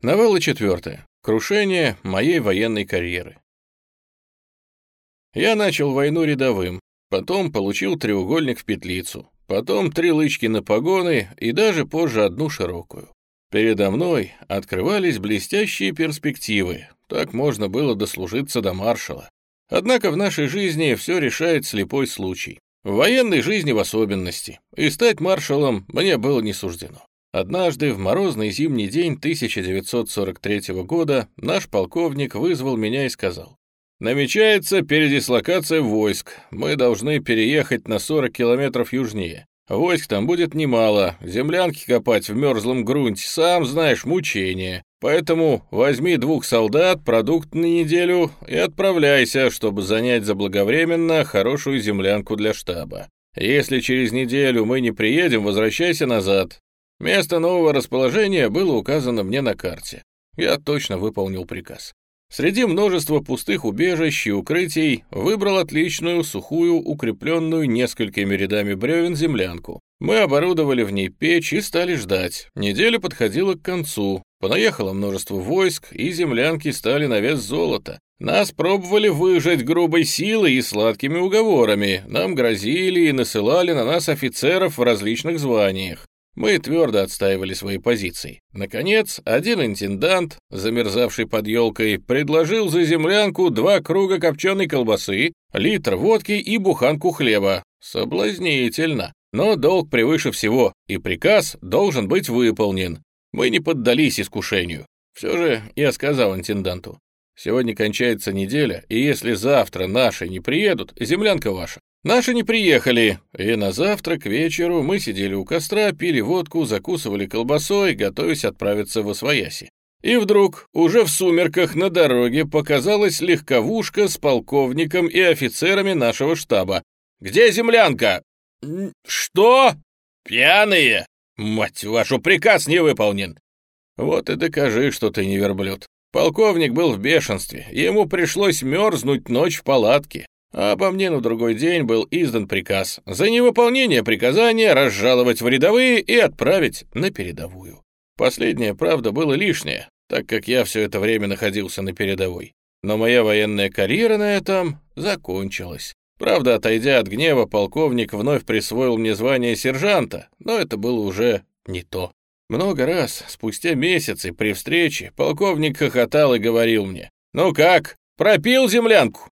Новелла четвертая. Крушение моей военной карьеры. Я начал войну рядовым, потом получил треугольник в петлицу, потом три лычки на погоны и даже позже одну широкую. Передо мной открывались блестящие перспективы, так можно было дослужиться до маршала. Однако в нашей жизни все решает слепой случай. В военной жизни в особенности. И стать маршалом мне было не суждено. Однажды в морозный зимний день 1943 года наш полковник вызвал меня и сказал, «Намечается передислокация войск. Мы должны переехать на 40 километров южнее. Войск там будет немало, землянки копать в мерзлом грунте, сам знаешь, мучение. Поэтому возьми двух солдат, продукт на неделю и отправляйся, чтобы занять заблаговременно хорошую землянку для штаба. Если через неделю мы не приедем, возвращайся назад. Место нового расположения было указано мне на карте. Я точно выполнил приказ. Среди множества пустых убежищ и укрытий выбрал отличную, сухую, укрепленную несколькими рядами бревен землянку. Мы оборудовали в ней печь и стали ждать. Неделя подходила к концу. Понаехало множество войск, и землянки стали на вес золота. Нас пробовали выжать грубой силой и сладкими уговорами. Нам грозили и насылали на нас офицеров в различных званиях. Мы твердо отстаивали свои позиции. Наконец, один интендант, замерзавший под елкой, предложил за землянку два круга копченой колбасы, литр водки и буханку хлеба. Соблазнительно. Но долг превыше всего, и приказ должен быть выполнен. Мы не поддались искушению. Все же я сказал интенданту, сегодня кончается неделя, и если завтра наши не приедут, землянка ваша. Наши не приехали, и на завтра к вечеру мы сидели у костра, пили водку, закусывали колбасой, готовясь отправиться в Освояси. И вдруг, уже в сумерках на дороге, показалась легковушка с полковником и офицерами нашего штаба. «Где землянка?» «Что? Пьяные? Мать вашу, приказ не выполнен!» «Вот и докажи, что ты не верблюд». Полковник был в бешенстве, ему пришлось мерзнуть ночь в палатке. А по мне на другой день был издан приказ за невыполнение приказания разжаловать в рядовые и отправить на передовую. Последнее, правда, было лишнее, так как я все это время находился на передовой. Но моя военная карьера на этом закончилась. Правда, отойдя от гнева, полковник вновь присвоил мне звание сержанта, но это было уже не то. Много раз, спустя месяцы при встрече, полковник хохотал и говорил мне, «Ну как, пропил землянку?»